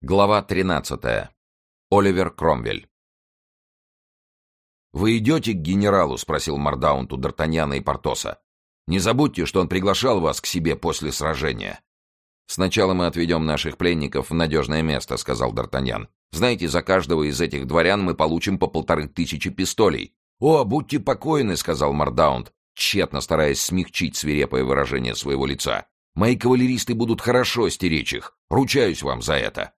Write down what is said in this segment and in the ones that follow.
Глава 13. Оливер Кромвель. «Вы идете к генералу?» — спросил Мардаунт у Д'Артаньяна и Портоса. «Не забудьте, что он приглашал вас к себе после сражения». «Сначала мы отведем наших пленников в надежное место», — сказал Д'Артаньян. «Знаете, за каждого из этих дворян мы получим по полторы тысячи пистолей». «О, будьте покойны», — сказал Мардаунт, тщетно стараясь смягчить свирепое выражение своего лица. «Мои кавалеристы будут хорошо стеречь их. Ручаюсь вам за это».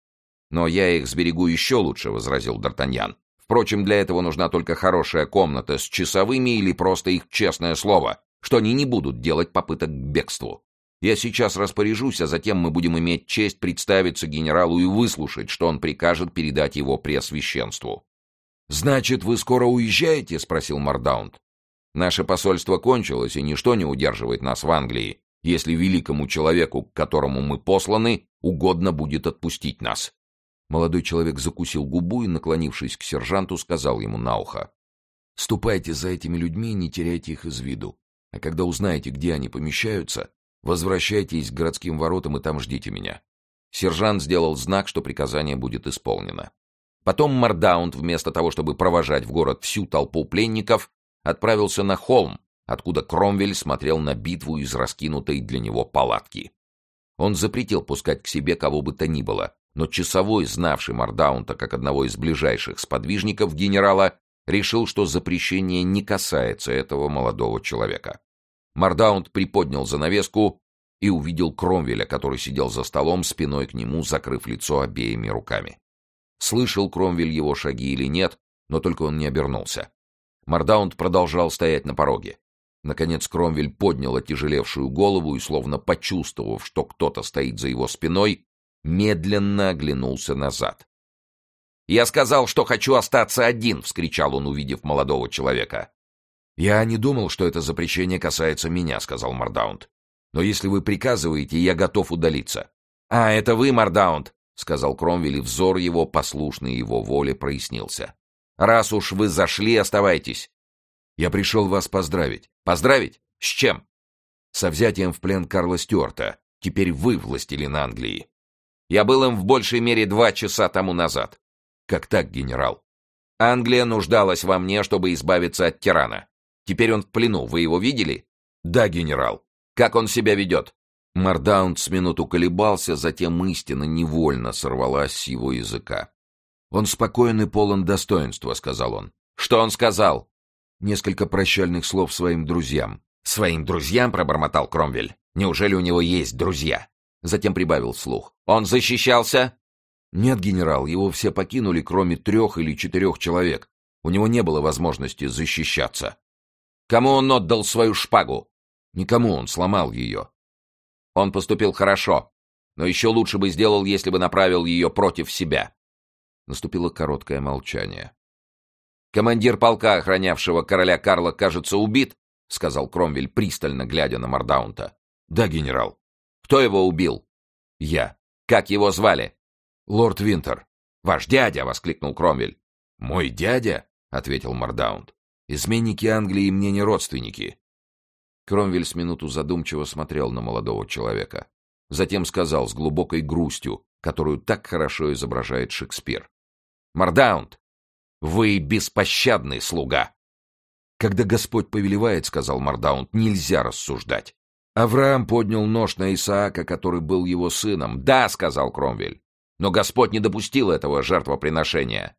«Но я их сберегу еще лучше», — возразил Д'Артаньян. «Впрочем, для этого нужна только хорошая комната с часовыми или просто их честное слово, что они не будут делать попыток к бегству. Я сейчас распоряжусь, а затем мы будем иметь честь представиться генералу и выслушать, что он прикажет передать его преосвященству». «Значит, вы скоро уезжаете?» — спросил Мардаунд. «Наше посольство кончилось, и ничто не удерживает нас в Англии, если великому человеку, к которому мы посланы, угодно будет отпустить нас». Молодой человек закусил губу и, наклонившись к сержанту, сказал ему на ухо. «Ступайте за этими людьми и не теряйте их из виду. А когда узнаете, где они помещаются, возвращайтесь к городским воротам и там ждите меня». Сержант сделал знак, что приказание будет исполнено. Потом Мардаунд, вместо того, чтобы провожать в город всю толпу пленников, отправился на холм, откуда Кромвель смотрел на битву из раскинутой для него палатки. Он запретил пускать к себе кого бы то ни было, но часовой, знавший Мардаунта как одного из ближайших сподвижников генерала, решил, что запрещение не касается этого молодого человека. Мардаунт приподнял занавеску и увидел Кромвеля, который сидел за столом, спиной к нему, закрыв лицо обеими руками. Слышал Кромвель его шаги или нет, но только он не обернулся. Мардаунт продолжал стоять на пороге. Наконец Кромвель поднял отяжелевшую голову и, словно почувствовав, что кто-то стоит за его спиной, медленно оглянулся назад. «Я сказал, что хочу остаться один!» — вскричал он, увидев молодого человека. «Я не думал, что это запрещение касается меня», — сказал Мардаунд. «Но если вы приказываете, я готов удалиться». «А, это вы, Мардаунд!» — сказал Кромвель, и взор его, послушный его воле, прояснился. «Раз уж вы зашли, оставайтесь». «Я пришел вас поздравить». «Поздравить? С чем?» «Со взятием в плен Карла Стюарта. Теперь вы властелин Англии». Я был им в большей мере два часа тому назад. Как так, генерал? Англия нуждалась во мне, чтобы избавиться от тирана. Теперь он в плену. Вы его видели? Да, генерал. Как он себя ведет? Мардаунд с минуту колебался, затем истина невольно сорвалась с его языка. «Он спокоен и полон достоинства», — сказал он. «Что он сказал?» Несколько прощальных слов своим друзьям. «Своим друзьям?» — пробормотал Кромвель. «Неужели у него есть друзья?» Затем прибавил вслух. «Он защищался?» «Нет, генерал, его все покинули, кроме трех или четырех человек. У него не было возможности защищаться». «Кому он отдал свою шпагу?» «Никому, он сломал ее». «Он поступил хорошо, но еще лучше бы сделал, если бы направил ее против себя». Наступило короткое молчание. «Командир полка, охранявшего короля Карла, кажется, убит», — сказал Кромвель, пристально глядя на Мардаунта. «Да, генерал». Кто его убил? Я. Как его звали? Лорд Винтер. Ваш дядя, воскликнул Кромвель. Мой дядя? ответил Мардаунд. Изменники Англии мне не родственники. Кромвель с минуту задумчиво смотрел на молодого человека. Затем сказал с глубокой грустью, которую так хорошо изображает Шекспир. «Мардаунд, вы беспощадный слуга!» «Когда Господь повелевает, — сказал Мардаунд, — нельзя рассуждать. Авраам поднял нож на Исаака, который был его сыном. «Да», — сказал Кромвель, — «но Господь не допустил этого жертвоприношения».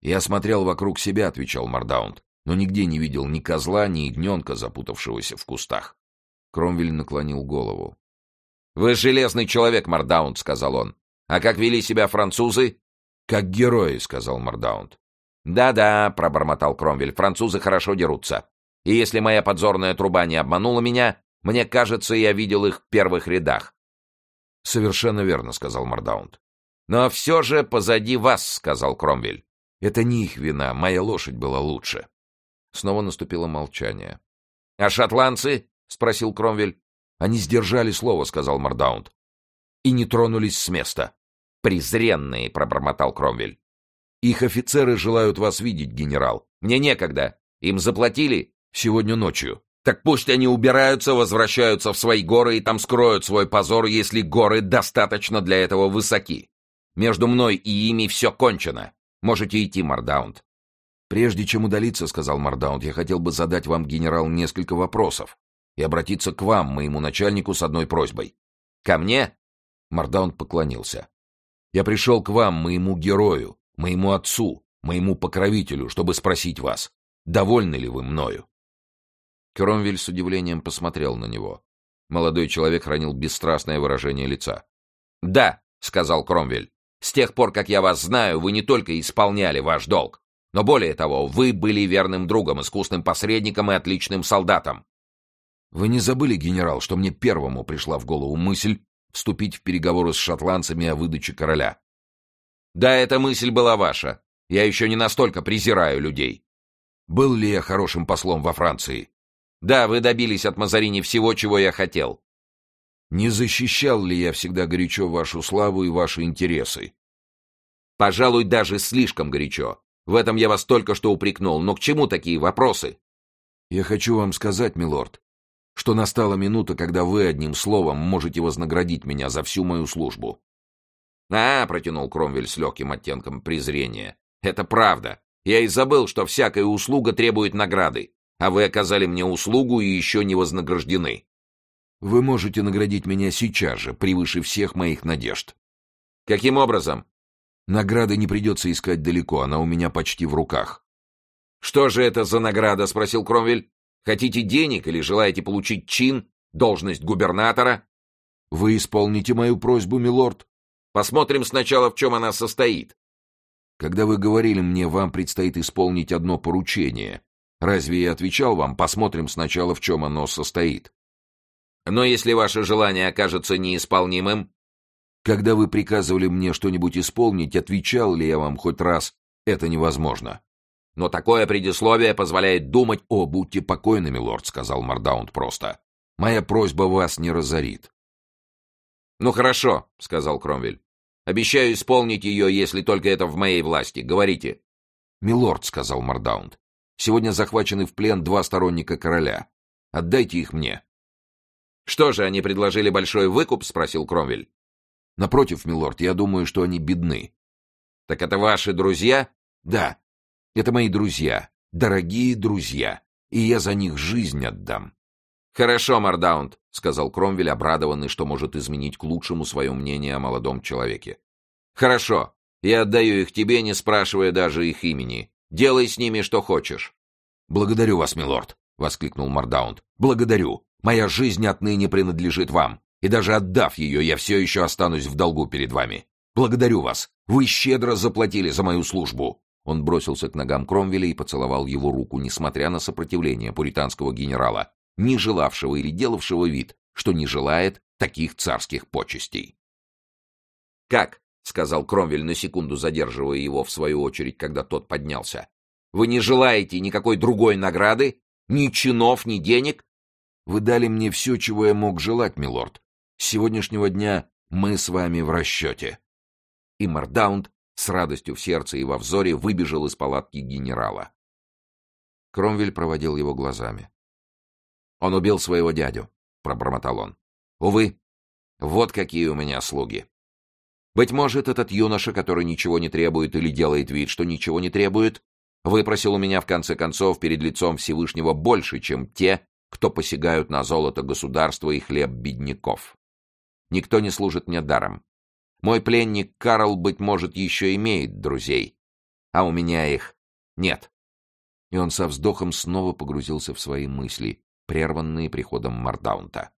«Я смотрел вокруг себя», — отвечал Мардаунд, но нигде не видел ни козла, ни ягненка, запутавшегося в кустах. Кромвель наклонил голову. «Вы железный человек, Мардаунд», — сказал он. «А как вели себя французы?» «Как герои», — сказал Мардаунд. «Да-да», — пробормотал Кромвель, — «французы хорошо дерутся. И если моя подзорная труба не обманула меня, мне кажется, я видел их в первых рядах. — Совершенно верно, — сказал Мардаунд. — Но все же позади вас, — сказал Кромвель. — Это не их вина, моя лошадь была лучше. Снова наступило молчание. — А шотландцы? — спросил Кромвель. — Они сдержали слово, — сказал Мардаунд. — И не тронулись с места. — Презренные, — пробормотал Кромвель. — Их офицеры желают вас видеть, генерал. Мне некогда. Им заплатили? Сегодня ночью. Так пусть они убираются, возвращаются в свои горы и там скроют свой позор, если горы достаточно для этого высоки. Между мной и ими все кончено. Можете идти, Мардаунд. «Прежде чем удалиться, — сказал Мардаунд, — я хотел бы задать вам, генерал, несколько вопросов и обратиться к вам, моему начальнику, с одной просьбой». «Ко мне?» Мардаунд поклонился. «Я пришел к вам, моему герою, моему отцу, моему покровителю, чтобы спросить вас, довольны ли вы мною?» Кромвель с удивлением посмотрел на него. Молодой человек хранил бесстрастное выражение лица. «Да», — сказал Кромвель, — «с тех пор, как я вас знаю, вы не только исполняли ваш долг, но более того, вы были верным другом, искусным посредником и отличным солдатом. Вы не забыли, генерал, что мне первому пришла в голову мысль вступить в переговоры с шотландцами о выдаче короля? Да, эта мысль была ваша. Я еще не настолько презираю людей. Был ли я хорошим послом во Франции? Да, вы добились от Мазарини всего, чего я хотел. Не защищал ли я всегда горячо вашу славу и ваши интересы? Пожалуй, даже слишком горячо. В этом я вас только что упрекнул. Но к чему такие вопросы? Я хочу вам сказать, милорд, что настала минута, когда вы одним словом можете вознаградить меня за всю мою службу. А, протянул Кромвель с легким оттенком презрения. Это правда. Я и забыл, что всякая услуга требует награды. А вы оказали мне услугу и еще не вознаграждены. Вы можете наградить меня сейчас же, превыше всех моих надежд. Каким образом? Награды не придется искать далеко, она у меня почти в руках. «Что же это за награда?» — спросил Кромвель. «Хотите денег или желаете получить чин, должность губернатора?» «Вы исполните мою просьбу, милорд?» «Посмотрим сначала, в чем она состоит». «Когда вы говорили мне, вам предстоит исполнить одно поручение. Разве я отвечал вам, посмотрим сначала, в чем оно состоит?» «Но если ваше желание окажется неисполнимым?» Когда вы приказывали мне что-нибудь исполнить, отвечал ли я вам хоть раз «это невозможно»? Но такое предисловие позволяет думать... «О, будьте покойны, милорд», — сказал Мардаунд просто. «Моя просьба вас не разорит». «Ну хорошо», — сказал Кромвель. «Обещаю исполнить ее, если только это в моей власти. Говорите». «Милорд», — сказал Мардаунд, — «сегодня захвачены в плен два сторонника короля. Отдайте их мне». «Что же, они предложили большой выкуп?» — спросил Кромвель. Напротив, милорд, я думаю, что они бедны. Так это ваши друзья? Да. Это мои друзья. Дорогие друзья. И я за них жизнь отдам. Хорошо, Мардаунд, сказал Кромвель, обрадованный, что может изменить к лучшему свое мнение о молодом человеке. Хорошо. Я отдаю их тебе, не спрашивая даже их имени. Делай с ними что хочешь. Благодарю вас, милорд, воскликнул Мардаунд. Благодарю. Моя жизнь отныне принадлежит вам и даже отдав ее, я все еще останусь в долгу перед вами. Благодарю вас. Вы щедро заплатили за мою службу. Он бросился к ногам Кромвеля и поцеловал его руку, несмотря на сопротивление пуританского генерала, не желавшего или делавшего вид, что не желает таких царских почестей. «Как?» — сказал Кромвель, на секунду задерживая его, в свою очередь, когда тот поднялся. «Вы не желаете никакой другой награды? Ни чинов, ни денег?» «Вы дали мне все, чего я мог желать, милорд. С сегодняшнего дня мы с вами в расчете. И Мардаунд с радостью в сердце и во взоре выбежал из палатки генерала. Кромвель проводил его глазами. «Он убил своего дядю», — пробормотал он. «Увы, вот какие у меня слуги. Быть может, этот юноша, который ничего не требует или делает вид, что ничего не требует, выпросил у меня в конце концов перед лицом Всевышнего больше, чем те, кто посягают на золото государства и хлеб бедняков. Никто не служит мне даром. Мой пленник Карл, быть может, еще имеет друзей, а у меня их нет. И он со вздохом снова погрузился в свои мысли, прерванные приходом Мардаунта.